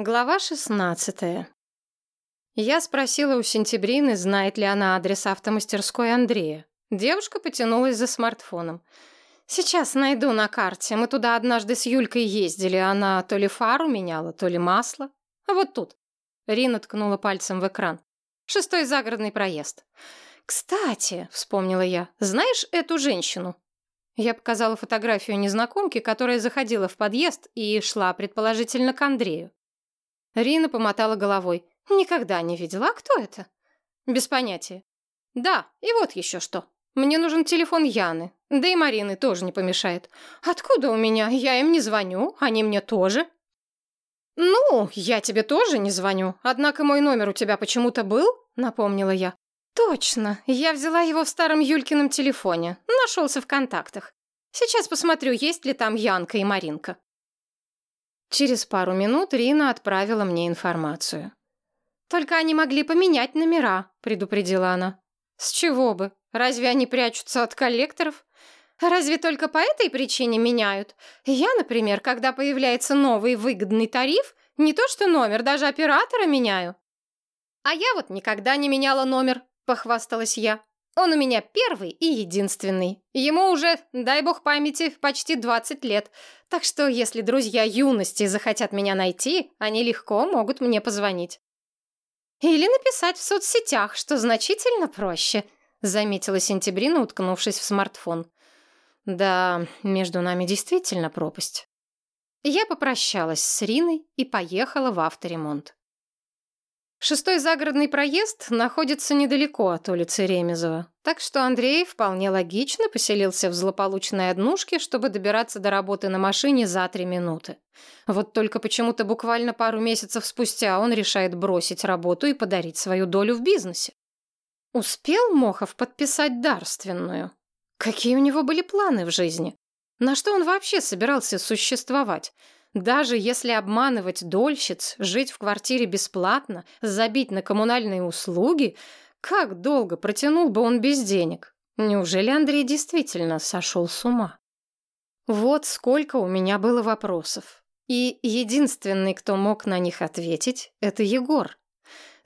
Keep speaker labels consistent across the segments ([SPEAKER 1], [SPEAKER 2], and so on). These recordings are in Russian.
[SPEAKER 1] Глава 16. Я спросила у Сентябрины, знает ли она адрес автомастерской Андрея. Девушка потянулась за смартфоном. «Сейчас найду на карте. Мы туда однажды с Юлькой ездили. Она то ли фару меняла, то ли масло. А вот тут». Рина ткнула пальцем в экран. «Шестой загородный проезд». «Кстати», — вспомнила я, — «знаешь эту женщину?» Я показала фотографию незнакомки, которая заходила в подъезд и шла, предположительно, к Андрею. Рина помотала головой. «Никогда не видела. А кто это?» «Без понятия». «Да, и вот еще что. Мне нужен телефон Яны. Да и Марины тоже не помешает. Откуда у меня? Я им не звоню, они мне тоже». «Ну, я тебе тоже не звоню. Однако мой номер у тебя почему-то был?» — напомнила я. «Точно. Я взяла его в старом Юлькином телефоне. Нашелся в контактах. Сейчас посмотрю, есть ли там Янка и Маринка». Через пару минут Рина отправила мне информацию. «Только они могли поменять номера», — предупредила она. «С чего бы? Разве они прячутся от коллекторов? Разве только по этой причине меняют? Я, например, когда появляется новый выгодный тариф, не то что номер, даже оператора меняю». «А я вот никогда не меняла номер», — похвасталась я. Он у меня первый и единственный. Ему уже, дай бог памяти, почти 20 лет. Так что, если друзья юности захотят меня найти, они легко могут мне позвонить. Или написать в соцсетях, что значительно проще, заметила Сентябрина, уткнувшись в смартфон. Да, между нами действительно пропасть. Я попрощалась с Риной и поехала в авторемонт. Шестой загородный проезд находится недалеко от улицы Ремезова, так что Андрей вполне логично поселился в злополучной однушке, чтобы добираться до работы на машине за три минуты. Вот только почему-то буквально пару месяцев спустя он решает бросить работу и подарить свою долю в бизнесе. Успел Мохов подписать дарственную? Какие у него были планы в жизни? На что он вообще собирался существовать? Даже если обманывать дольщиц, жить в квартире бесплатно, забить на коммунальные услуги, как долго протянул бы он без денег? Неужели Андрей действительно сошел с ума? Вот сколько у меня было вопросов. И единственный, кто мог на них ответить, это Егор.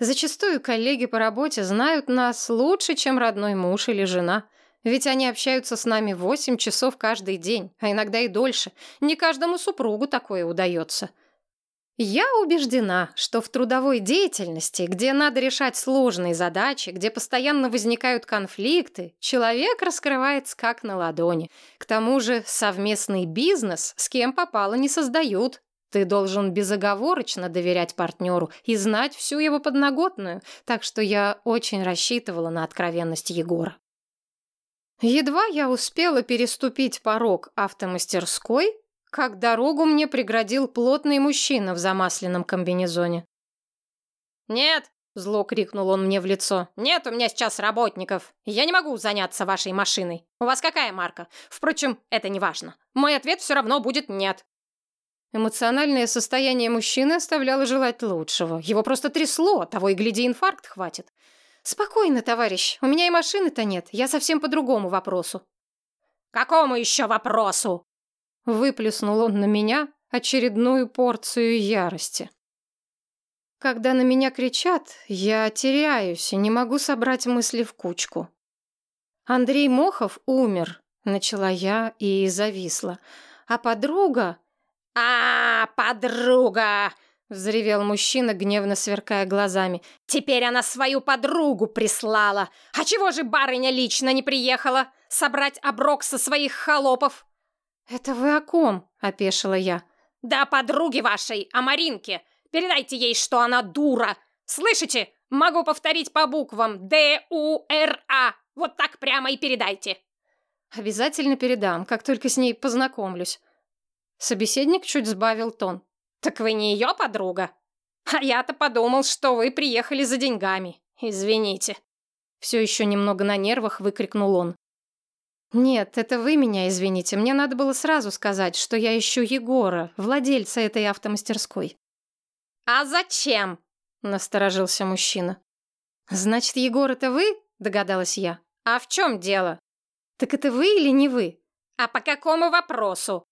[SPEAKER 1] Зачастую коллеги по работе знают нас лучше, чем родной муж или жена – ведь они общаются с нами восемь часов каждый день, а иногда и дольше. Не каждому супругу такое удается. Я убеждена, что в трудовой деятельности, где надо решать сложные задачи, где постоянно возникают конфликты, человек раскрывается как на ладони. К тому же совместный бизнес с кем попало не создают. Ты должен безоговорочно доверять партнеру и знать всю его подноготную, так что я очень рассчитывала на откровенность Егора. Едва я успела переступить порог автомастерской, как дорогу мне преградил плотный мужчина в замасленном комбинезоне. «Нет!» — зло крикнул он мне в лицо. «Нет у меня сейчас работников. Я не могу заняться вашей машиной. У вас какая марка? Впрочем, это не важно. Мой ответ все равно будет «нет». Эмоциональное состояние мужчины оставляло желать лучшего. Его просто трясло, того и гляди, инфаркт хватит. «Спокойно, товарищ. У меня и машины-то нет. Я совсем по другому вопросу». «Какому еще вопросу?» Выплюснул он на меня очередную порцию ярости. Когда на меня кричат, я теряюсь и не могу собрать мысли в кучку. Андрей Мохов умер, начала я и зависла. А подруга... А, подруга! Взревел мужчина, гневно сверкая глазами. «Теперь она свою подругу прислала! А чего же барыня лично не приехала? Собрать оброк со своих холопов!» «Это вы о ком?» — опешила я. «Да о подруге вашей, о Маринке! Передайте ей, что она дура! Слышите? Могу повторить по буквам. Д-У-Р-А. Вот так прямо и передайте!» «Обязательно передам, как только с ней познакомлюсь». Собеседник чуть сбавил тон. «Так вы не ее подруга? А я-то подумал, что вы приехали за деньгами. Извините». Все еще немного на нервах выкрикнул он. «Нет, это вы меня извините. Мне надо было сразу сказать, что я ищу Егора, владельца этой автомастерской». «А зачем?» — насторожился мужчина. «Значит, Егор, это вы?» — догадалась я. «А в чем дело?» «Так это вы или не вы?» «А по какому вопросу?»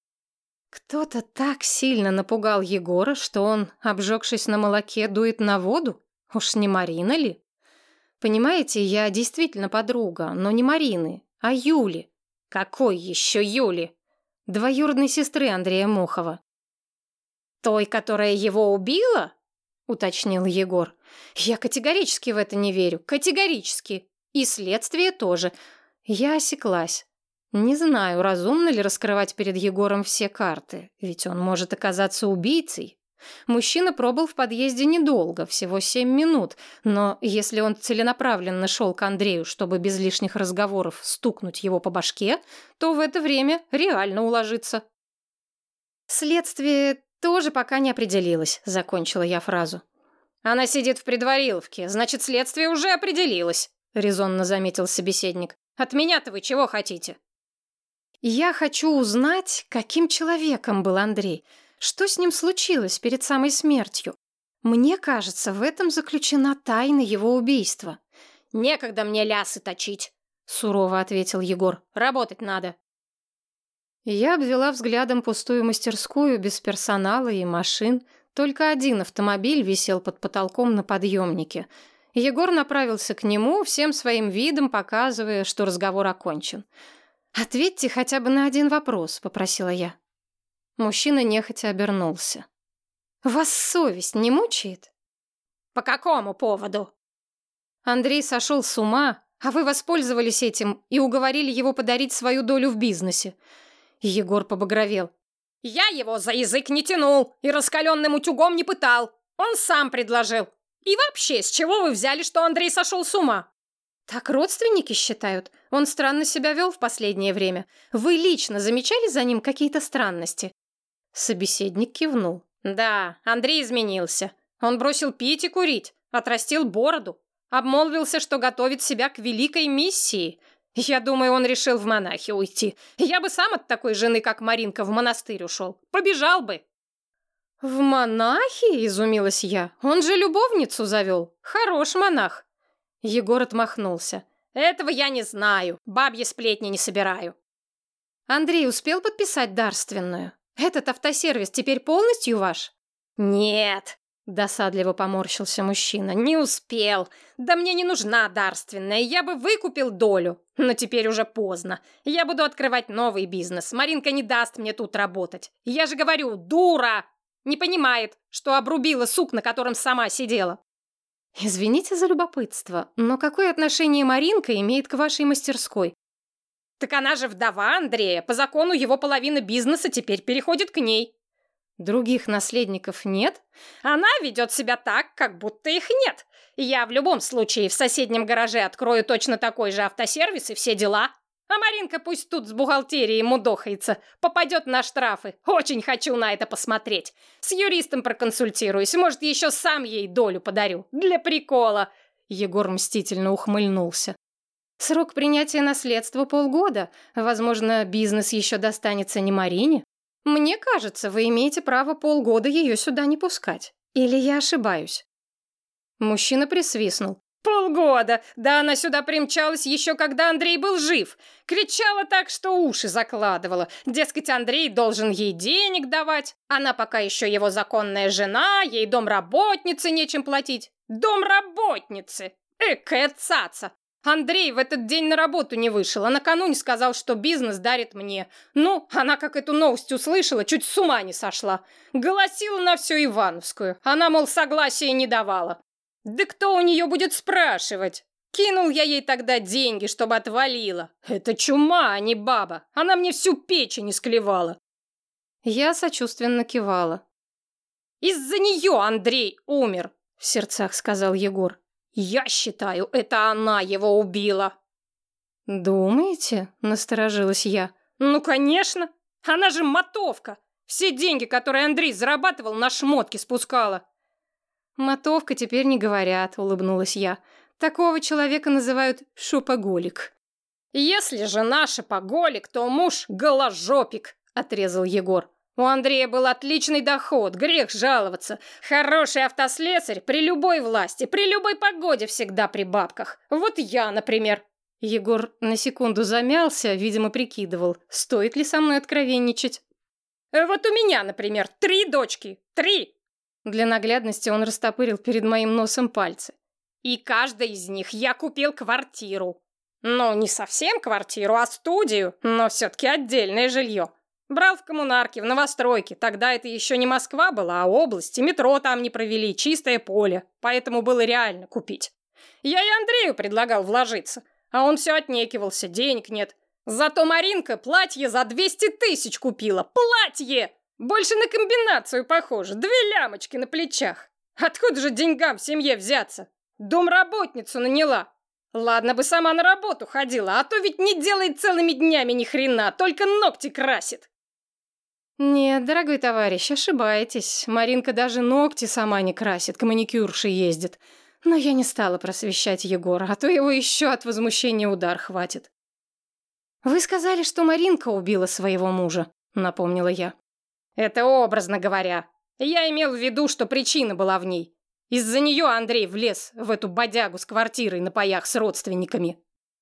[SPEAKER 1] Кто-то так сильно напугал Егора, что он, обжегшись на молоке, дует на воду? Уж не Марина ли? Понимаете, я действительно подруга, но не Марины, а Юли. Какой еще Юли? Двоюродной сестры Андрея Мохова. Той, которая его убила? уточнил Егор. Я категорически в это не верю. Категорически. И следствие тоже. Я осеклась. Не знаю, разумно ли раскрывать перед Егором все карты, ведь он может оказаться убийцей. Мужчина пробыл в подъезде недолго, всего семь минут, но если он целенаправленно шел к Андрею, чтобы без лишних разговоров стукнуть его по башке, то в это время реально уложиться. «Следствие тоже пока не определилось», — закончила я фразу. «Она сидит в предвариловке, значит, следствие уже определилось», — резонно заметил собеседник. «От меня-то вы чего хотите?» Я хочу узнать, каким человеком был Андрей. Что с ним случилось перед самой смертью? Мне кажется, в этом заключена тайна его убийства. «Некогда мне лясы точить», — сурово ответил Егор. «Работать надо». Я обвела взглядом пустую мастерскую без персонала и машин. Только один автомобиль висел под потолком на подъемнике. Егор направился к нему, всем своим видом показывая, что разговор окончен. «Ответьте хотя бы на один вопрос», — попросила я. Мужчина нехотя обернулся. «Вас совесть не мучает?» «По какому поводу?» Андрей сошел с ума, а вы воспользовались этим и уговорили его подарить свою долю в бизнесе. Егор побагровел. «Я его за язык не тянул и раскаленным утюгом не пытал. Он сам предложил. И вообще, с чего вы взяли, что Андрей сошел с ума?» «Так родственники считают. Он странно себя вел в последнее время. Вы лично замечали за ним какие-то странности?» Собеседник кивнул. «Да, Андрей изменился. Он бросил пить и курить, отрастил бороду, обмолвился, что готовит себя к великой миссии. Я думаю, он решил в монахи уйти. Я бы сам от такой жены, как Маринка, в монастырь ушел. Побежал бы». «В монахи?» — изумилась я. «Он же любовницу завел. Хорош монах». Егор отмахнулся. «Этого я не знаю. Бабьи сплетни не собираю». «Андрей успел подписать дарственную? Этот автосервис теперь полностью ваш?» «Нет», — досадливо поморщился мужчина. «Не успел. Да мне не нужна дарственная. Я бы выкупил долю. Но теперь уже поздно. Я буду открывать новый бизнес. Маринка не даст мне тут работать. Я же говорю, дура! Не понимает, что обрубила сук, на котором сама сидела. «Извините за любопытство, но какое отношение Маринка имеет к вашей мастерской?» «Так она же вдова Андрея. По закону его половина бизнеса теперь переходит к ней». «Других наследников нет?» «Она ведет себя так, как будто их нет. Я в любом случае в соседнем гараже открою точно такой же автосервис и все дела». А Маринка пусть тут с бухгалтерией мудохается, попадет на штрафы. Очень хочу на это посмотреть. С юристом проконсультируюсь, может, еще сам ей долю подарю. Для прикола. Егор мстительно ухмыльнулся. Срок принятия наследства полгода. Возможно, бизнес еще достанется не Марине. Мне кажется, вы имеете право полгода ее сюда не пускать. Или я ошибаюсь? Мужчина присвистнул. Полгода! Да она сюда примчалась еще когда Андрей был жив. Кричала так, что уши закладывала. Дескать, Андрей должен ей денег давать. Она пока еще его законная жена, ей домработницы нечем платить. Домработницы! Экая цаца! Андрей в этот день на работу не вышел, а накануне сказал, что бизнес дарит мне. Ну, она как эту новость услышала, чуть с ума не сошла. Голосила на всю Ивановскую. Она, мол, согласия не давала. Да кто у нее будет спрашивать? Кинул я ей тогда деньги, чтобы отвалила. Это чума, а не баба. Она мне всю печень исклевала. Я сочувственно кивала. Из-за нее Андрей умер, в сердцах сказал Егор. Я считаю, это она его убила. Думаете? Насторожилась я. Ну, конечно. Она же мотовка. Все деньги, которые Андрей зарабатывал, на шмотки спускала. «Мотовка теперь не говорят», — улыбнулась я. «Такого человека называют шопоголик». «Если же наш шопоголик, то муж голожопик», — отрезал Егор. «У Андрея был отличный доход, грех жаловаться. Хороший автослесарь при любой власти, при любой погоде всегда при бабках. Вот я, например». Егор на секунду замялся, видимо, прикидывал, стоит ли со мной откровенничать. Э, вот у меня, например, три дочки. Три. Для наглядности он растопырил перед моим носом пальцы. И каждой из них я купил квартиру. Ну, не совсем квартиру, а студию, но все-таки отдельное жилье. Брал в коммунарке, в новостройке. Тогда это еще не Москва была, а область. И метро там не провели, чистое поле. Поэтому было реально купить. Я и Андрею предлагал вложиться. А он все отнекивался, денег нет. Зато Маринка платье за 200 тысяч купила. Платье! Больше на комбинацию похоже. Две лямочки на плечах. Откуда же деньгам в семье взяться? Домработницу наняла. Ладно бы сама на работу ходила, а то ведь не делает целыми днями ни хрена, только ногти красит. Нет, дорогой товарищ, ошибаетесь. Маринка даже ногти сама не красит, к маникюрше ездит. Но я не стала просвещать Егора, а то его еще от возмущения удар хватит. «Вы сказали, что Маринка убила своего мужа», — напомнила я. «Это образно говоря. Я имел в виду, что причина была в ней. Из-за нее Андрей влез в эту бодягу с квартирой на паях с родственниками.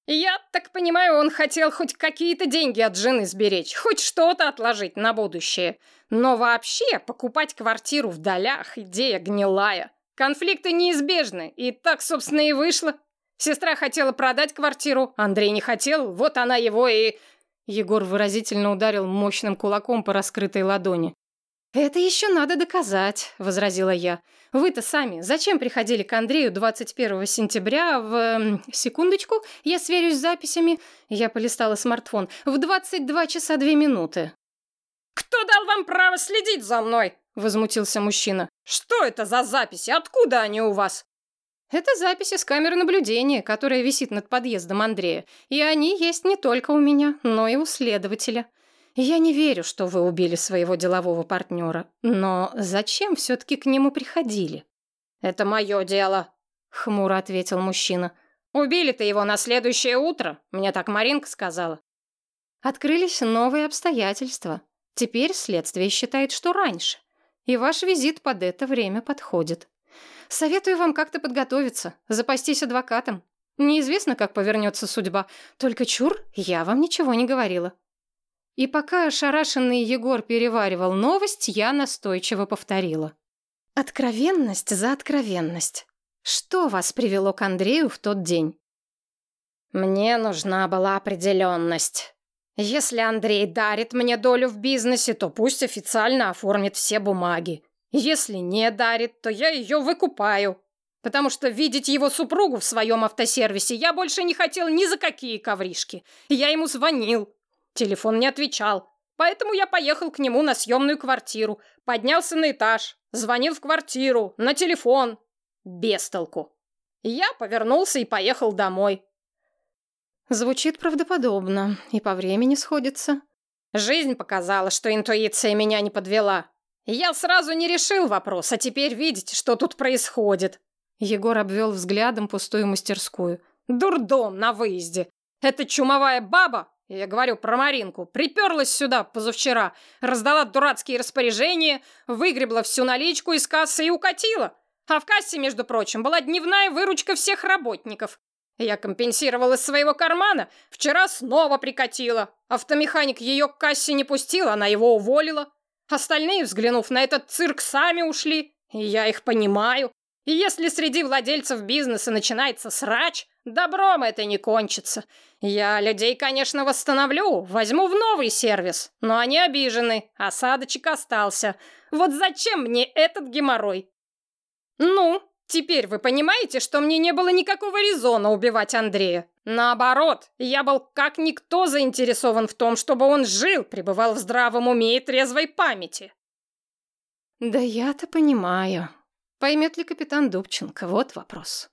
[SPEAKER 1] Я так понимаю, он хотел хоть какие-то деньги от жены сберечь, хоть что-то отложить на будущее. Но вообще покупать квартиру в долях – идея гнилая. Конфликты неизбежны, и так, собственно, и вышло. Сестра хотела продать квартиру, Андрей не хотел, вот она его и... Егор выразительно ударил мощным кулаком по раскрытой ладони. «Это еще надо доказать», — возразила я. «Вы-то сами зачем приходили к Андрею 21 сентября в... Секундочку, я сверюсь с записями». Я полистала смартфон. «В 22 часа 2 минуты». «Кто дал вам право следить за мной?» — возмутился мужчина. «Что это за записи? Откуда они у вас?» «Это записи с камеры наблюдения, которая висит над подъездом Андрея. И они есть не только у меня, но и у следователя». Я не верю, что вы убили своего делового партнера, но зачем все-таки к нему приходили? Это мое дело, хмуро ответил мужчина. Убили-то его на следующее утро, мне так Маринка сказала. Открылись новые обстоятельства. Теперь следствие считает, что раньше. И ваш визит под это время подходит. Советую вам как-то подготовиться, запастись адвокатом. Неизвестно, как повернется судьба. Только чур, я вам ничего не говорила. И пока ошарашенный Егор переваривал новость, я настойчиво повторила. Откровенность за откровенность. Что вас привело к Андрею в тот день? Мне нужна была определенность. Если Андрей дарит мне долю в бизнесе, то пусть официально оформит все бумаги. Если не дарит, то я ее выкупаю. Потому что видеть его супругу в своем автосервисе я больше не хотел ни за какие ковришки. Я ему звонил, Телефон не отвечал, поэтому я поехал к нему на съемную квартиру, поднялся на этаж, звонил в квартиру, на телефон. Без толку. Я повернулся и поехал домой. Звучит правдоподобно и по времени сходится. Жизнь показала, что интуиция меня не подвела. Я сразу не решил вопрос, а теперь видите, что тут происходит. Егор обвел взглядом пустую мастерскую. Дурдом на выезде. Эта чумовая баба я говорю про Маринку. Приперлась сюда позавчера, раздала дурацкие распоряжения, выгребла всю наличку из кассы и укатила. А в кассе, между прочим, была дневная выручка всех работников. Я компенсировала из своего кармана, вчера снова прикатила. Автомеханик ее к кассе не пустил, она его уволила. Остальные, взглянув на этот цирк, сами ушли. И я их понимаю. И если среди владельцев бизнеса начинается срач, добром это не кончится. Я людей, конечно, восстановлю, возьму в новый сервис, но они обижены, осадочек остался. Вот зачем мне этот геморрой? Ну, теперь вы понимаете, что мне не было никакого резона убивать Андрея. Наоборот, я был как никто заинтересован в том, чтобы он жил, пребывал в здравом уме и трезвой памяти. Да я-то понимаю. Поймет ли капитан Дубченко? Вот вопрос.